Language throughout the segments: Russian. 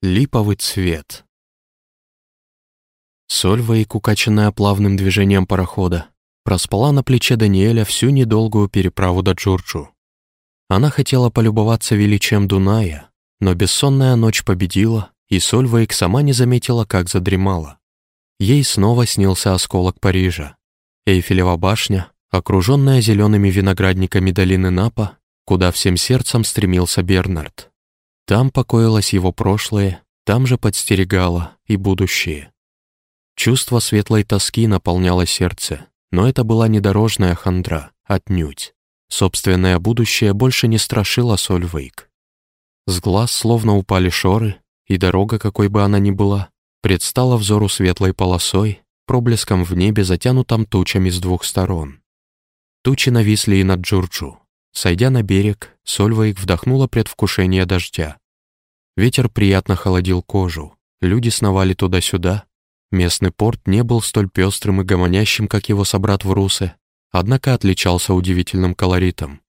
Липовый цвет. Сольвейк, укачанная плавным движением парохода, проспала на плече Даниэля всю недолгую переправу до Джурджу. Она хотела полюбоваться величием Дуная, но бессонная ночь победила, и Сольвейк сама не заметила, как задремала. Ей снова снился осколок Парижа. Эйфелева башня, окруженная зелеными виноградниками долины Напа, куда всем сердцем стремился Бернард. Там покоилось его прошлое, там же подстерегало и будущее. Чувство светлой тоски наполняло сердце, но это была не дорожная хандра, отнюдь. Собственное будущее больше не страшило Сольвейк. С глаз словно упали шоры, и дорога, какой бы она ни была, предстала взору светлой полосой, проблеском в небе, затянутом тучами с двух сторон. Тучи нависли и над Джурджу, Сойдя на берег, Сольвейк вдохнула предвкушение дождя. Ветер приятно холодил кожу, люди сновали туда-сюда. Местный порт не был столь пестрым и гомонящим, как его собрат в Русе, однако отличался удивительным колоритом.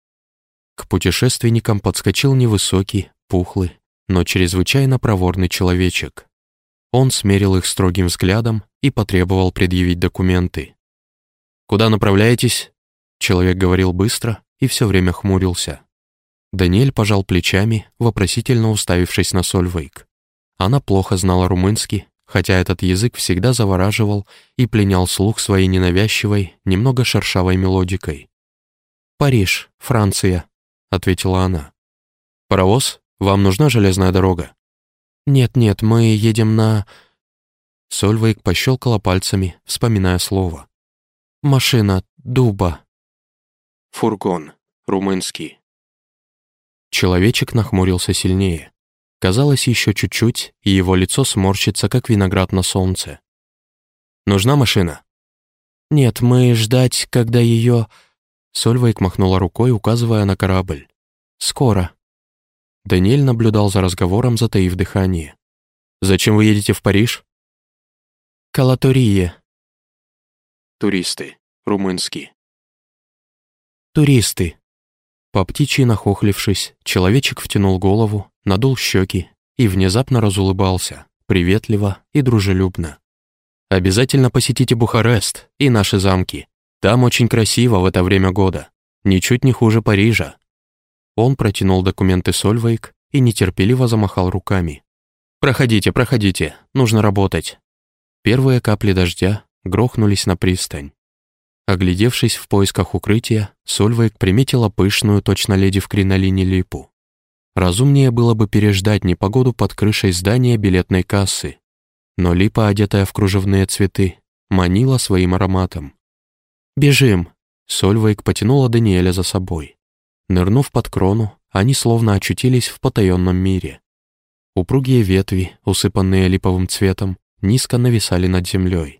К путешественникам подскочил невысокий, пухлый, но чрезвычайно проворный человечек. Он смерил их строгим взглядом и потребовал предъявить документы. «Куда направляетесь?» Человек говорил быстро, и все время хмурился. Даниэль пожал плечами, вопросительно уставившись на Сольвейк. Она плохо знала румынский, хотя этот язык всегда завораживал и пленял слух своей ненавязчивой, немного шершавой мелодикой. «Париж, Франция», — ответила она. «Паровоз? Вам нужна железная дорога?» «Нет-нет, мы едем на...» Сольвейк пощелкала пальцами, вспоминая слово. «Машина, дуба, Фургон. Румынский. Человечек нахмурился сильнее. Казалось, еще чуть-чуть, и его лицо сморщится, как виноград на солнце. «Нужна машина?» «Нет, мы ждать, когда ее...» Сольвейк махнула рукой, указывая на корабль. «Скоро». Даниэль наблюдал за разговором, затаив дыхание. «Зачем вы едете в Париж?» «Калаторие». «Туристы. Румынский». «Туристы!» По птичьи нахохлившись, человечек втянул голову, надул щеки и внезапно разулыбался, приветливо и дружелюбно. «Обязательно посетите Бухарест и наши замки. Там очень красиво в это время года. Ничуть не хуже Парижа». Он протянул документы Сольвейк и нетерпеливо замахал руками. «Проходите, проходите, нужно работать». Первые капли дождя грохнулись на пристань. Оглядевшись в поисках укрытия, Сольвейк приметила пышную, точно леди в кринолине липу. Разумнее было бы переждать непогоду под крышей здания билетной кассы. Но липа, одетая в кружевные цветы, манила своим ароматом. «Бежим!» Сольвейк потянула Даниэля за собой. Нырнув под крону, они словно очутились в потаенном мире. Упругие ветви, усыпанные липовым цветом, низко нависали над землей.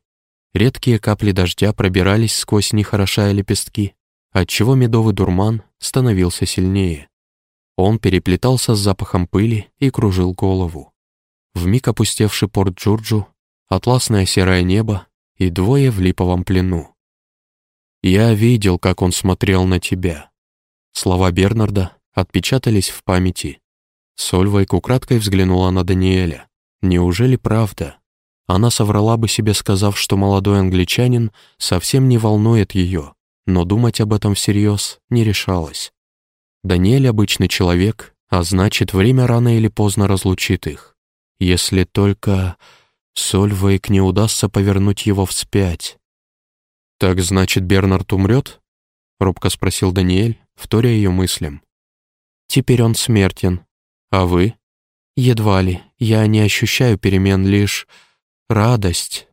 Редкие капли дождя пробирались сквозь них, орошая лепестки, отчего медовый дурман становился сильнее. Он переплетался с запахом пыли и кружил голову. Вмиг опустевший порт Джурджу, атласное серое небо и двое в липовом плену. «Я видел, как он смотрел на тебя». Слова Бернарда отпечатались в памяти. Сольвайк украдкой взглянула на Даниэля. «Неужели правда?» Она соврала бы себе, сказав, что молодой англичанин совсем не волнует ее, но думать об этом всерьез не решалась. Даниэль обычный человек, а значит, время рано или поздно разлучит их. Если только Сольвейк не удастся повернуть его вспять. «Так значит, Бернард умрет?» — робко спросил Даниэль, вторя ее мыслям. «Теперь он смертен. А вы?» «Едва ли. Я не ощущаю перемен, лишь...» радость.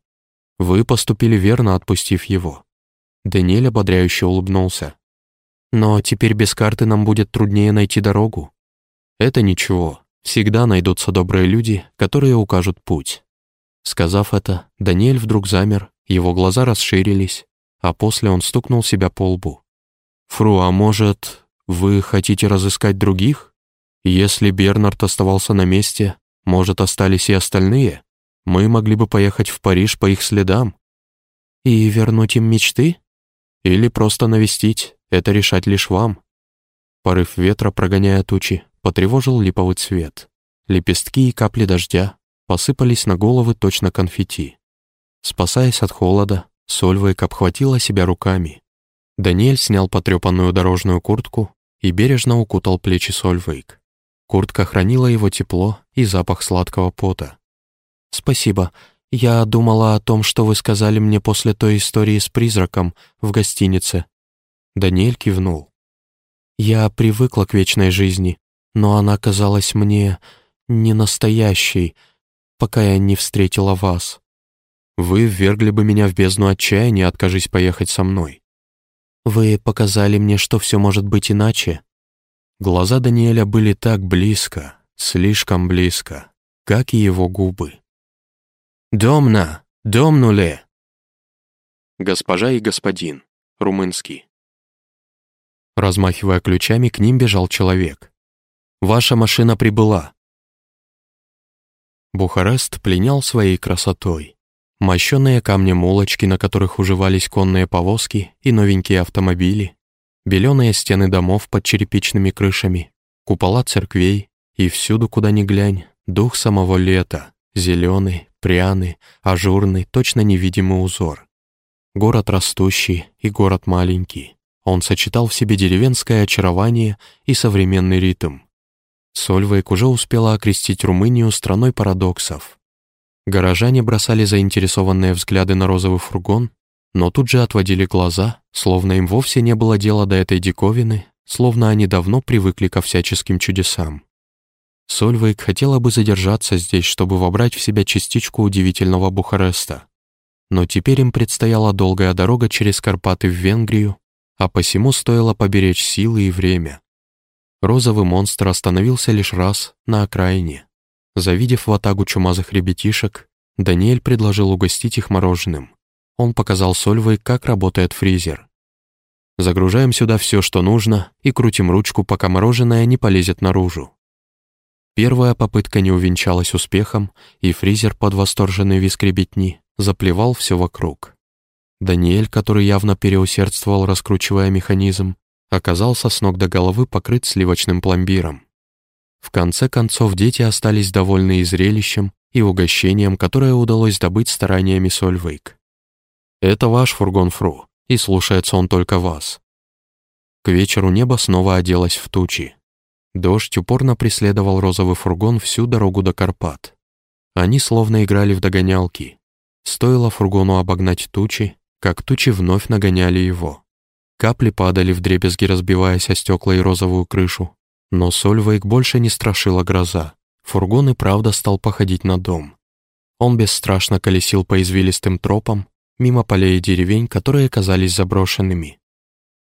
Вы поступили верно, отпустив его. Даниэль ободряюще улыбнулся. Но теперь без карты нам будет труднее найти дорогу. Это ничего, всегда найдутся добрые люди, которые укажут путь. Сказав это, Даниэль вдруг замер, его глаза расширились, а после он стукнул себя по лбу. «Фру, а может, вы хотите разыскать других? Если Бернард оставался на месте, может, остались и остальные?» Мы могли бы поехать в Париж по их следам. И вернуть им мечты? Или просто навестить, это решать лишь вам. Порыв ветра, прогоняя тучи, потревожил липовый цвет. Лепестки и капли дождя посыпались на головы точно конфетти. Спасаясь от холода, Сольвейк обхватила себя руками. Даниэль снял потрепанную дорожную куртку и бережно укутал плечи Сольвейк. Куртка хранила его тепло и запах сладкого пота. «Спасибо. Я думала о том, что вы сказали мне после той истории с призраком в гостинице». Даниэль кивнул. «Я привыкла к вечной жизни, но она казалась мне не настоящей, пока я не встретила вас. Вы ввергли бы меня в бездну отчаяния, откажись поехать со мной. Вы показали мне, что все может быть иначе. Глаза Даниэля были так близко, слишком близко, как и его губы. «Домна! Домнуле!» «Госпожа и господин», румынский. Размахивая ключами, к ним бежал человек. «Ваша машина прибыла. Бухарест пленял своей красотой. Мощенные камнем улочки, на которых уживались конные повозки и новенькие автомобили, беленые стены домов под черепичными крышами, купола церквей и всюду, куда ни глянь, дух самого лета, зеленый, пряный, ажурный, точно невидимый узор. Город растущий и город маленький. Он сочетал в себе деревенское очарование и современный ритм. Сольвейк уже успела окрестить Румынию страной парадоксов. Горожане бросали заинтересованные взгляды на розовый фургон, но тут же отводили глаза, словно им вовсе не было дела до этой диковины, словно они давно привыкли ко всяческим чудесам. Сольвейк хотела бы задержаться здесь, чтобы вобрать в себя частичку удивительного Бухареста. Но теперь им предстояла долгая дорога через Карпаты в Венгрию, а посему стоило поберечь силы и время. Розовый монстр остановился лишь раз на окраине. Завидев ватагу чумазых ребятишек, Даниэль предложил угостить их мороженым. Он показал Сольвой, как работает фризер. Загружаем сюда все, что нужно, и крутим ручку, пока мороженое не полезет наружу. Первая попытка не увенчалась успехом, и фризер под восторженный виск ребятни заплевал все вокруг. Даниэль, который явно переусердствовал, раскручивая механизм, оказался с ног до головы покрыт сливочным пломбиром. В конце концов, дети остались довольны и зрелищем, и угощением, которое удалось добыть стараниями Сольвейк. «Это ваш фургон, Фру, и слушается он только вас». К вечеру небо снова оделось в тучи. Дождь упорно преследовал розовый фургон всю дорогу до Карпат. Они словно играли в догонялки. Стоило фургону обогнать тучи, как тучи вновь нагоняли его. Капли падали в дребезги, разбиваясь о стекла и розовую крышу. Но Сольвейк больше не страшила гроза. Фургон и правда стал походить на дом. Он бесстрашно колесил по извилистым тропам, мимо полей и деревень, которые казались заброшенными.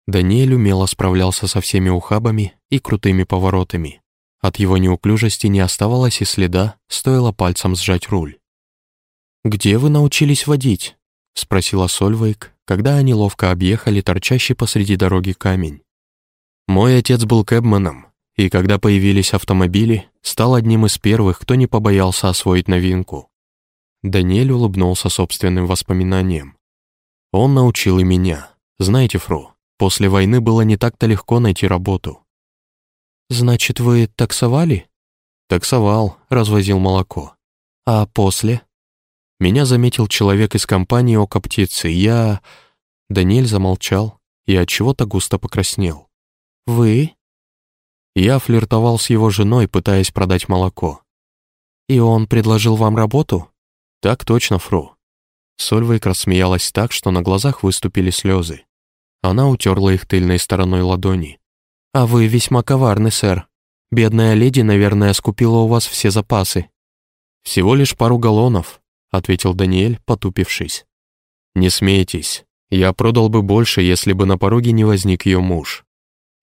Даниэль умело справлялся со всеми ухабами и крутыми поворотами. От его неуклюжести не оставалось и следа, стоило пальцем сжать руль. «Где вы научились водить?» — спросила Сольвейк, когда они ловко объехали торчащий посреди дороги камень. Мой отец был кэбманом, и когда появились автомобили, стал одним из первых, кто не побоялся освоить новинку. Даниэль улыбнулся собственным воспоминаниям. Он научил и меня. Знаете, Фру, после войны было не так-то легко найти работу. «Значит, вы таксовали?» «Таксовал, развозил молоко. А после?» Меня заметил человек из компании «Око птицы». Я...» Даниэль замолчал и от чего то густо покраснел. «Вы?» Я флиртовал с его женой, пытаясь продать молоко. «И он предложил вам работу?» «Так точно, Фру». Сольвейк рассмеялась так, что на глазах выступили слезы. Она утерла их тыльной стороной ладони. «А вы весьма коварны, сэр. Бедная леди, наверное, скупила у вас все запасы». «Всего лишь пару галлонов», — ответил Даниэль, потупившись. «Не смейтесь. Я продал бы больше, если бы на пороге не возник ее муж».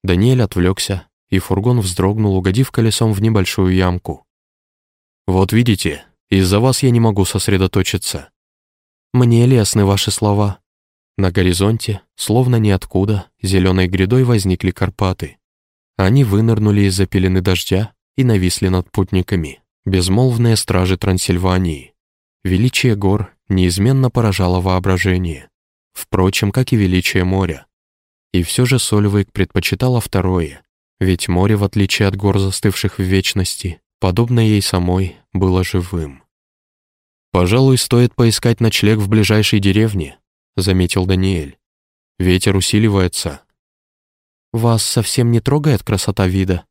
Даниэль отвлекся, и фургон вздрогнул, угодив колесом в небольшую ямку. «Вот видите, из-за вас я не могу сосредоточиться». «Мне лестны ваши слова». На горизонте, словно ниоткуда, зеленой грядой возникли Карпаты. Они вынырнули из-за пелены дождя и нависли над путниками, безмолвные стражи Трансильвании. Величие гор неизменно поражало воображение, впрочем, как и величие моря. И все же Сольвейк предпочитала второе, ведь море, в отличие от гор, застывших в вечности, подобно ей самой, было живым. «Пожалуй, стоит поискать ночлег в ближайшей деревне», — заметил Даниэль. «Ветер усиливается». «Вас совсем не трогает красота вида?»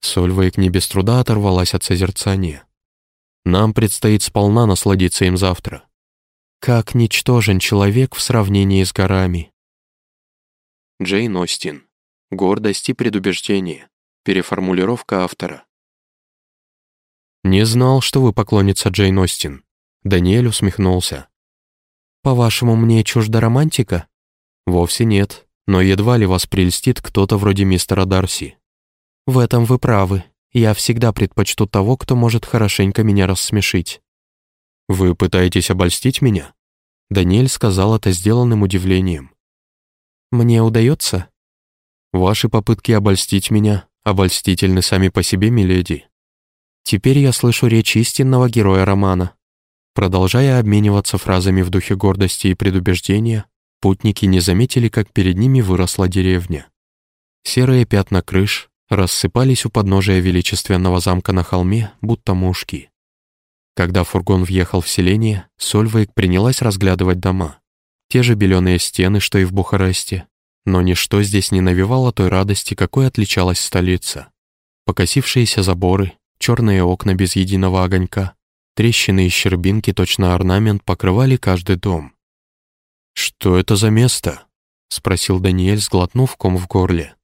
Сольвейк не без труда оторвалась от созерцания. «Нам предстоит сполна насладиться им завтра». «Как ничтожен человек в сравнении с горами». Джейн Остин. Гордость и предубеждение. Переформулировка автора. «Не знал, что вы поклонница Джейн Остин», Даниэль усмехнулся. «По-вашему, мне чужда романтика?» «Вовсе нет, но едва ли вас прельстит кто-то вроде мистера Дарси». «В этом вы правы. Я всегда предпочту того, кто может хорошенько меня рассмешить». «Вы пытаетесь обольстить меня?» Даниэль сказал это сделанным удивлением. «Мне удается?» «Ваши попытки обольстить меня обольстительны сами по себе, миледи». «Теперь я слышу речь истинного героя романа», Продолжая обмениваться фразами в духе гордости и предубеждения, путники не заметили, как перед ними выросла деревня. Серые пятна крыш рассыпались у подножия величественного замка на холме, будто мушки. Когда фургон въехал в селение, Сольвейк принялась разглядывать дома. Те же беленые стены, что и в Бухаресте, но ничто здесь не навевало той радости, какой отличалась столица. Покосившиеся заборы, черные окна без единого огонька, Трещины и щербинки, точно орнамент, покрывали каждый дом. «Что это за место?» — спросил Даниэль, сглотнув ком в горле.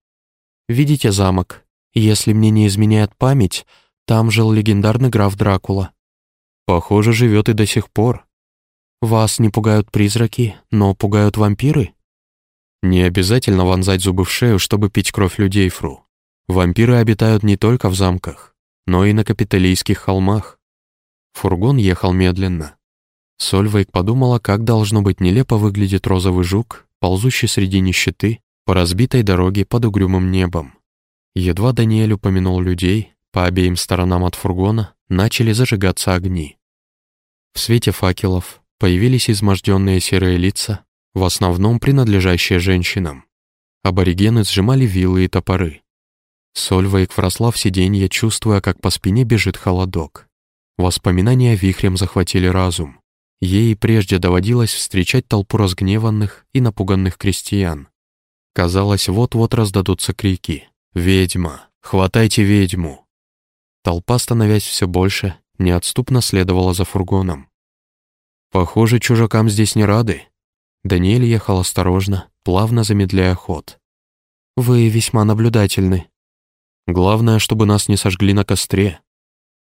«Видите замок? Если мне не изменяет память, там жил легендарный граф Дракула. Похоже, живет и до сих пор. Вас не пугают призраки, но пугают вампиры?» «Не обязательно вонзать зубы в шею, чтобы пить кровь людей, Фру. Вампиры обитают не только в замках, но и на капиталийских холмах. Фургон ехал медленно. Сольвейк подумала, как должно быть нелепо выглядит розовый жук, ползущий среди нищеты, по разбитой дороге под угрюмым небом. Едва Даниэль упомянул людей, по обеим сторонам от фургона начали зажигаться огни. В свете факелов появились изможденные серые лица, в основном принадлежащие женщинам. Аборигены сжимали вилы и топоры. Сольвейк вросла в сиденье, чувствуя, как по спине бежит холодок. Воспоминания вихрем захватили разум. Ей прежде доводилось встречать толпу разгневанных и напуганных крестьян. Казалось, вот-вот раздадутся крики «Ведьма! Хватайте ведьму!». Толпа, становясь все больше, неотступно следовала за фургоном. Похоже, чужакам здесь не рады. Даниэль ехал осторожно, плавно замедляя ход. «Вы весьма наблюдательны. Главное, чтобы нас не сожгли на костре»,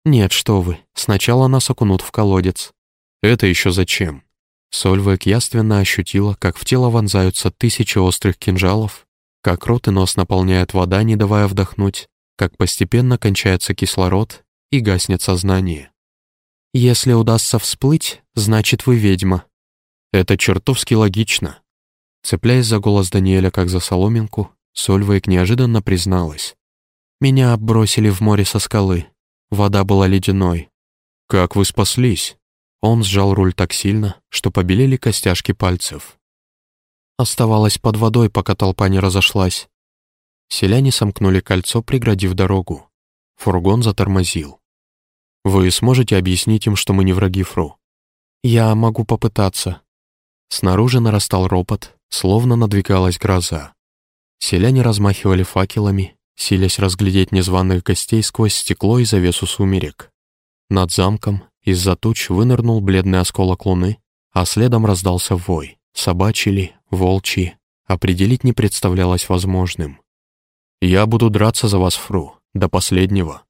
«Нет, что вы, сначала нас окунут в колодец». «Это еще зачем?» Сольвек яственно ощутила, как в тело вонзаются тысячи острых кинжалов, как рот и нос наполняет вода, не давая вдохнуть, как постепенно кончается кислород и гаснет сознание. «Если удастся всплыть, значит, вы ведьма». «Это чертовски логично». Цепляясь за голос Даниэля как за соломинку, Сольвейк неожиданно призналась. «Меня бросили в море со скалы. Вода была ледяной. «Как вы спаслись?» Он сжал руль так сильно, что побелели костяшки пальцев. Оставалась под водой, пока толпа не разошлась. Селяне сомкнули кольцо, преградив дорогу. Фургон затормозил. «Вы сможете объяснить им, что мы не враги Фру?» «Я могу попытаться». Снаружи нарастал ропот, словно надвигалась гроза. Селяне размахивали факелами, силясь разглядеть незваных гостей сквозь стекло и завесу сумерек. Над замком из-за туч вынырнул бледный осколок луны, а следом раздался вой, собачий ли, волчий, определить не представлялось возможным. «Я буду драться за вас, Фру, до последнего».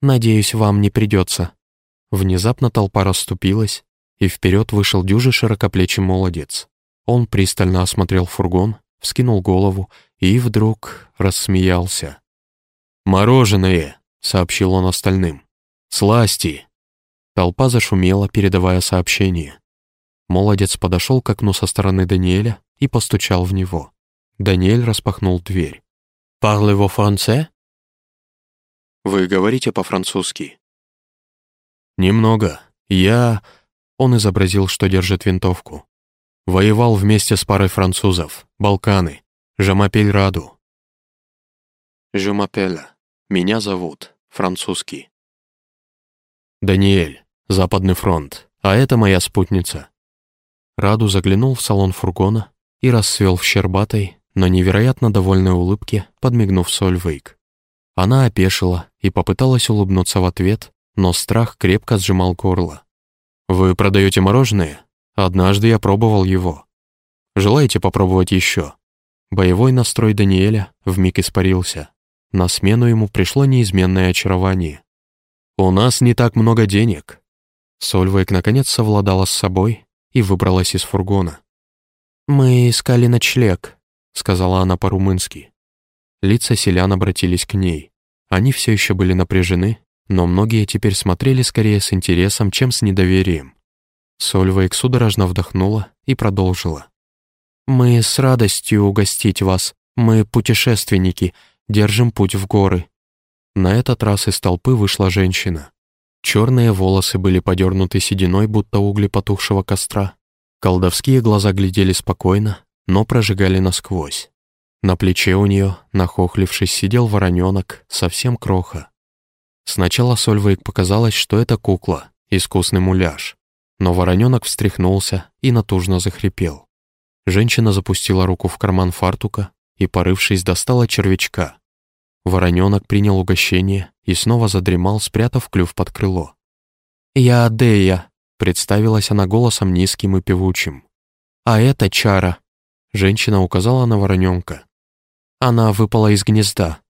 «Надеюсь, вам не придется». Внезапно толпа расступилась, и вперед вышел дюжий широкоплечий молодец. Он пристально осмотрел фургон, вскинул голову и вдруг рассмеялся. «Мороженое!» — сообщил он остальным. «Сласти!» Толпа зашумела, передавая сообщение. Молодец подошел к окну со стороны Даниэля и постучал в него. Даниэль распахнул дверь. «Parlez-vous français?» «Вы говорите по-французски?» «Немного. Я...» Он изобразил, что держит винтовку. «Воевал вместе с парой французов. Балканы. Жамапель Раду. Жамапеля. Меня зовут. Французский. «Даниэль, Западный фронт, а это моя спутница». Раду заглянул в салон фургона и расцвел в щербатой, но невероятно довольной улыбке, подмигнув Сольвейк. Она опешила и попыталась улыбнуться в ответ, но страх крепко сжимал горло. «Вы продаете мороженое? Однажды я пробовал его. Желаете попробовать еще?» Боевой настрой Даниэля вмиг испарился. На смену ему пришло неизменное очарование. «У нас не так много денег». Сольвейк наконец совладала с собой и выбралась из фургона. «Мы искали ночлег», — сказала она по-румынски. Лица селян обратились к ней. Они все еще были напряжены, но многие теперь смотрели скорее с интересом, чем с недоверием. Сольвейк судорожно вдохнула и продолжила. «Мы с радостью угостить вас. Мы путешественники, держим путь в горы». На этот раз из толпы вышла женщина. Черные волосы были подернуты сединой, будто угли потухшего костра. Колдовские глаза глядели спокойно, но прожигали насквозь. На плече у нее, нахохлившись, сидел вороненок, совсем кроха. Сначала Сольвейк показалось, что это кукла, искусный муляж. Но вороненок встряхнулся и натужно захрипел. Женщина запустила руку в карман фартука и, порывшись, достала червячка. Вороненок принял угощение и снова задремал, спрятав клюв под крыло. «Я Адея», — представилась она голосом низким и певучим. «А это Чара», — женщина указала на вороненка. Она выпала из гнезда.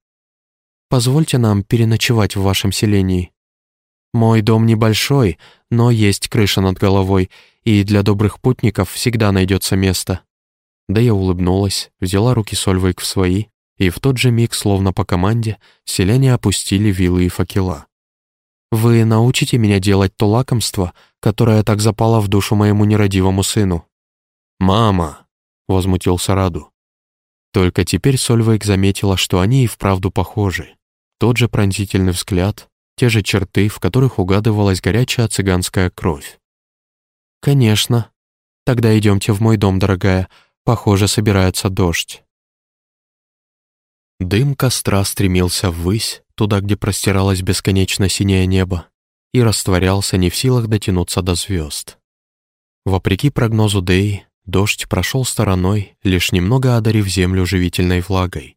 Позвольте нам переночевать в вашем селении. Мой дом небольшой, но есть крыша над головой, и для добрых путников всегда найдется место». Да я улыбнулась, взяла руки Сольвейк в свои, и в тот же миг, словно по команде, селяне опустили вилы и факела. «Вы научите меня делать то лакомство, которое так запало в душу моему нерадивому сыну?» «Мама!» — возмутился Раду. Только теперь Сольвейк заметила, что они и вправду похожи. Тот же пронзительный взгляд, те же черты, в которых угадывалась горячая цыганская кровь. «Конечно. Тогда идемте в мой дом, дорогая. Похоже, собирается дождь». Дым костра стремился ввысь, туда, где простиралось бесконечно синее небо, и растворялся не в силах дотянуться до звезд. Вопреки прогнозу Дэй, Дождь прошел стороной, лишь немного одарив землю живительной влагой.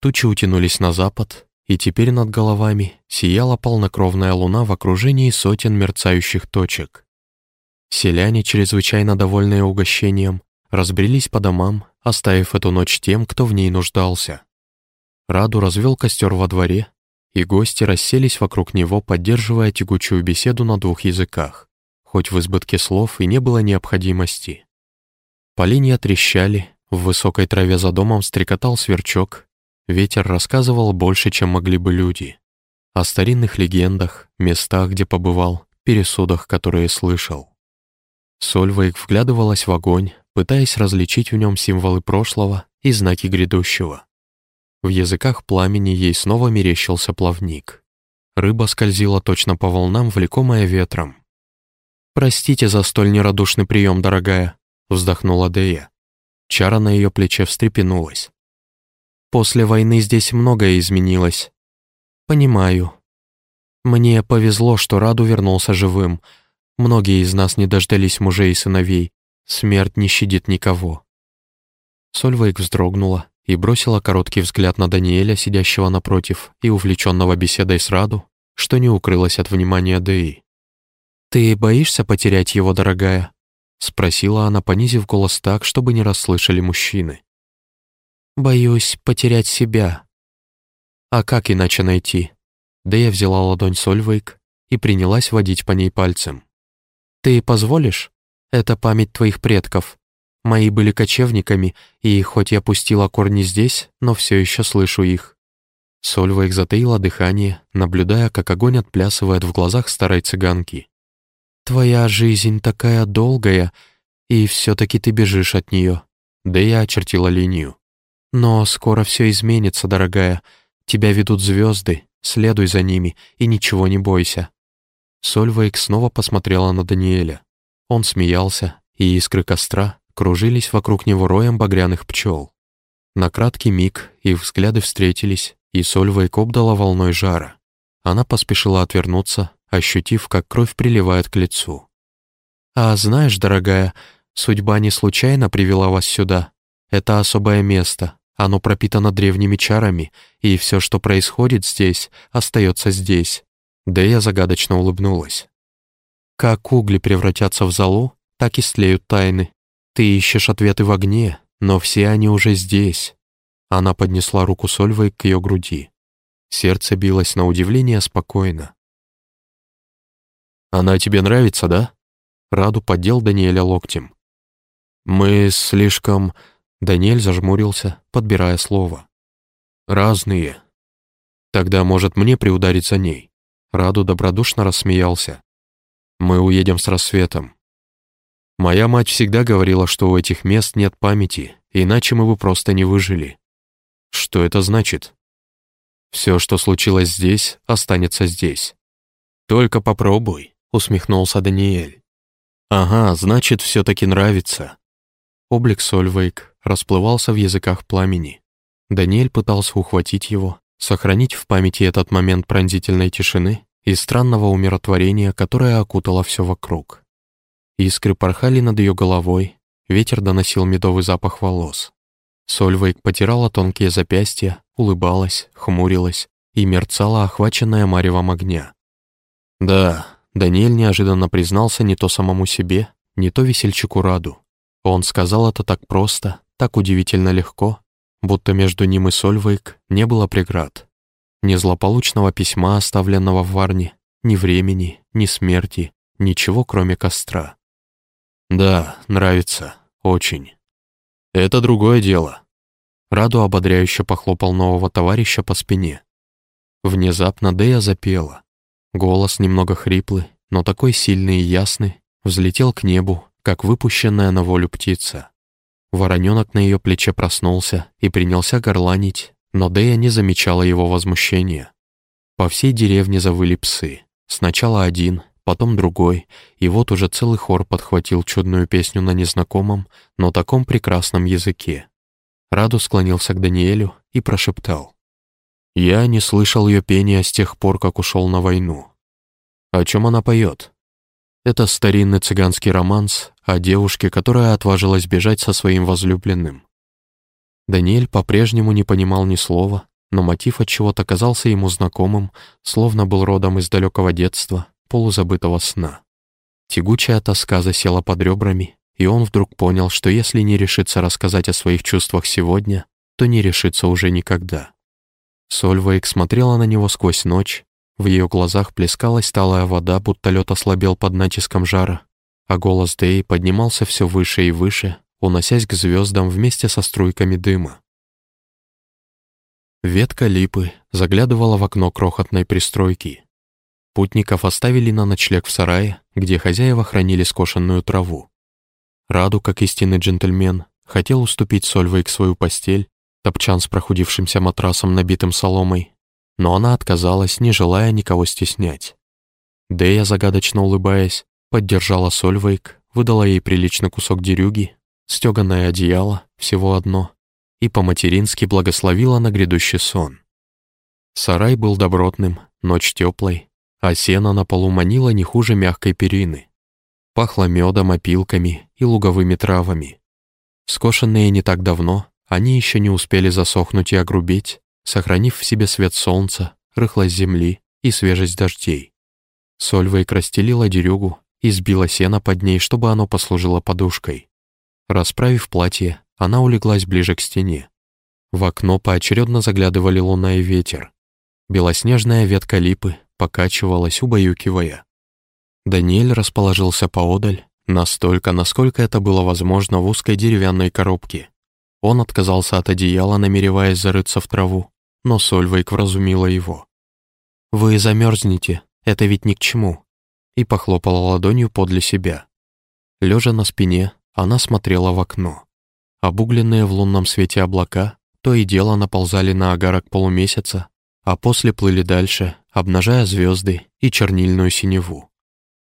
Тучи утянулись на запад, и теперь над головами сияла полнокровная луна в окружении сотен мерцающих точек. Селяне, чрезвычайно довольные угощением, разбрелись по домам, оставив эту ночь тем, кто в ней нуждался. Раду развел костер во дворе, и гости расселись вокруг него, поддерживая тягучую беседу на двух языках, хоть в избытке слов и не было необходимости. Поленья трещали, в высокой траве за домом стрекотал сверчок. Ветер рассказывал больше, чем могли бы люди. О старинных легендах, местах, где побывал, пересудах, которые слышал. Сольвейк вглядывалась в огонь, пытаясь различить в нем символы прошлого и знаки грядущего. В языках пламени ей снова мерещился плавник. Рыба скользила точно по волнам, влекомая ветром. «Простите за столь нерадушный прием, дорогая», вздохнула Дея. Чара на ее плече встрепенулась. «После войны здесь многое изменилось. Понимаю. Мне повезло, что Раду вернулся живым. Многие из нас не дождались мужей и сыновей. Смерть не щадит никого». Сольвейк вздрогнула и бросила короткий взгляд на Даниэля, сидящего напротив, и увлеченного беседой с Раду, что не укрылось от внимания Деи. «Ты боишься потерять его, дорогая?» — спросила она, понизив голос так, чтобы не расслышали мужчины. «Боюсь потерять себя». «А как иначе найти?» Да я взяла ладонь Сольвейк и принялась водить по ней пальцем. «Ты позволишь? Это память твоих предков. Мои были кочевниками, и хоть я пустила корни здесь, но все еще слышу их». Сольвейк затаила дыхание, наблюдая, как огонь отплясывает в глазах старой цыганки. Твоя жизнь такая долгая, и все-таки ты бежишь от нее. Да я очертила линию. Но скоро все изменится, дорогая. Тебя ведут звезды, следуй за ними и ничего не бойся. Сольвейк снова посмотрела на Даниэля. Он смеялся, и искры костра кружились вокруг него роем багряных пчел. На краткий миг их взгляды встретились, и Сольвейк обдала волной жара. Она поспешила отвернуться, ощутив, как кровь приливает к лицу. «А знаешь, дорогая, судьба не случайно привела вас сюда. Это особое место, оно пропитано древними чарами, и все, что происходит здесь, остается здесь». Дэя загадочно улыбнулась. «Как угли превратятся в золу, так и слеют тайны. Ты ищешь ответы в огне, но все они уже здесь». Она поднесла руку Сольвой к ее груди. Сердце билось на удивление спокойно. «Она тебе нравится, да?» Раду поддел Даниэля локтем. «Мы слишком...» Даниэль зажмурился, подбирая слово. «Разные. Тогда, может, мне приударить за ней?» Раду добродушно рассмеялся. «Мы уедем с рассветом. Моя мать всегда говорила, что у этих мест нет памяти, иначе мы бы просто не выжили. Что это значит? Все, что случилось здесь, останется здесь. Только попробуй, усмехнулся Даниэль. Ага, значит, все-таки нравится. Облик Сольвейк расплывался в языках пламени. Даниэль пытался ухватить его, сохранить в памяти этот момент пронзительной тишины и странного умиротворения, которое окутало все вокруг. Искры порхали над ее головой, ветер доносил медовый запах волос. Сольвейк потирала тонкие запястья, улыбалась, хмурилась и мерцала, охваченная маревом огня. Да, Даниэль неожиданно признался не то самому себе, не то весельчаку Раду. Он сказал это так просто, так удивительно легко, будто между ним и Сольвейк не было преград. Ни злополучного письма, оставленного в Варне, ни времени, ни смерти, ничего кроме костра. Да, нравится, очень. «Это другое дело». Раду ободряюще похлопал нового товарища по спине. Внезапно Дея запела. Голос немного хриплый, но такой сильный и ясный, взлетел к небу, как выпущенная на волю птица. Вороненок на ее плече проснулся и принялся горланить, но Дея не замечала его возмущения. По всей деревне завыли псы. Сначала один, потом другой, и вот уже целый хор подхватил чудную песню на незнакомом, но таком прекрасном языке. Раду склонился к Даниэлю и прошептал. «Я не слышал ее пения с тех пор, как ушел на войну. О чем она поет?» Это старинный цыганский романс о девушке, которая отважилась бежать со своим возлюбленным. Даниэль по-прежнему не понимал ни слова, но мотив от чего-то казался ему знакомым, словно был родом из далекого детства, полузабытого сна. Тягучая тоска засела под ребрами, и он вдруг понял, что если не решится рассказать о своих чувствах сегодня, то не решится уже никогда. Сольвейк смотрела на него сквозь ночь, в ее глазах плескалась талая вода, будто лед ослабел под натиском жара, а голос Дэй поднимался все выше и выше, уносясь к звездам вместе со струйками дыма. Ветка липы заглядывала в окно крохотной пристройки. Путников оставили на ночлег в сарае, где хозяева хранили скошенную траву. Раду, как истинный джентльмен, хотел уступить Сольвейк свою постель, топчан с прохудившимся матрасом, набитым соломой, но она отказалась, не желая никого стеснять. Дея, загадочно улыбаясь, поддержала Сольвейк, выдала ей приличный кусок дерюги, стеганое одеяло, всего одно, и по-матерински благословила на грядущий сон. Сарай был добротным, ночь теплой, а сено на полу манило не хуже мягкой перины. Пахло медом, опилками и луговыми травами. Скошенные не так давно, они еще не успели засохнуть и огрубеть, сохранив в себе свет солнца, рыхлость земли и свежесть дождей. Сольвейк расстелила дерюгу и сбила сено под ней, чтобы оно послужило подушкой. Расправив платье, она улеглась ближе к стене. В окно поочередно заглядывали луна и ветер. Белоснежная ветка липы покачивалась, убаюкивая. Даниэль расположился поодаль, настолько, насколько это было возможно в узкой деревянной коробке. Он отказался от одеяла, намереваясь зарыться в траву, но Сольвейк вразумила его. «Вы замерзнете, это ведь ни к чему», и похлопала ладонью подле себя. Лежа на спине, она смотрела в окно. Обугленные в лунном свете облака то и дело наползали на огарок полумесяца, а после плыли дальше, обнажая звезды и чернильную синеву.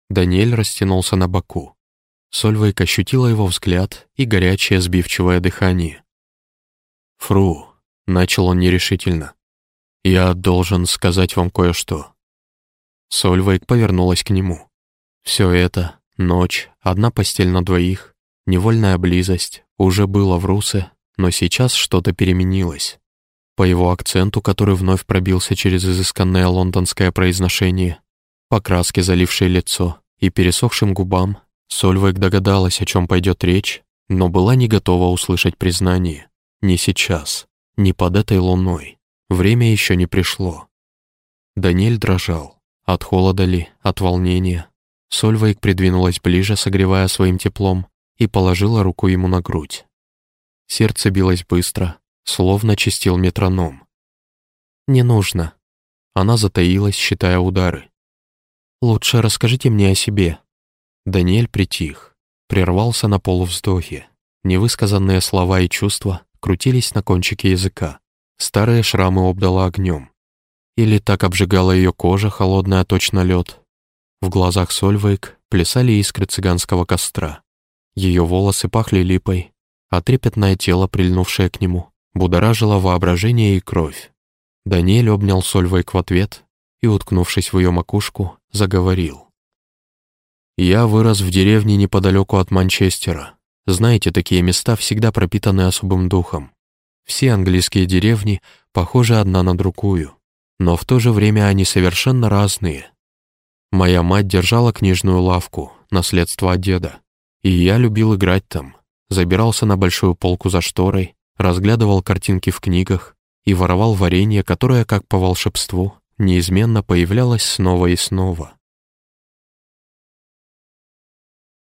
Даниэль растянулся на боку. Сольвейк ощутила его взгляд и горячее сбивчивое дыхание. «Фру», — начал он нерешительно, — «я должен сказать вам кое-что». Сольвейк повернулась к нему. Все это, ночь, одна постель на двоих, невольная близость, уже было в Русе, но сейчас что-то переменилось. По его акценту, который вновь пробился через изысканное лондонское произношение, по краске, залившей лицо, и пересохшим губам, Сольвейк догадалась, о чем пойдет речь, но была не готова услышать признание. Не сейчас, не под этой луной. Время еще не пришло. Даниэль дрожал. От холода ли, от волнения. Сольвейк придвинулась ближе, согревая своим теплом, и положила руку ему на грудь. Сердце билось быстро, словно чистил метроном. «Не нужно». Она затаилась, считая удары. «Лучше расскажите мне о себе». Даниэль притих, прервался на полувздохе. Невысказанные слова и чувства крутились на кончике языка. Старые шрамы обдала огнем. Или так обжигала ее кожа, холодная точно лед. В глазах Сольвейк плясали искры цыганского костра. Ее волосы пахли липой, а трепетное тело, прильнувшее к нему, будоражило воображение и кровь. Даниэль обнял Сольвейк в ответ и, уткнувшись в ее макушку, заговорил. «Я вырос в деревне неподалеку от Манчестера. Знаете, такие места всегда пропитаны особым духом. Все английские деревни похожи одна на другую, но в то же время они совершенно разные. Моя мать держала книжную лавку, наследство от деда, и я любил играть там, забирался на большую полку за шторой, разглядывал картинки в книгах и воровал варенье, которое, как по волшебству, неизменно появлялось снова и снова.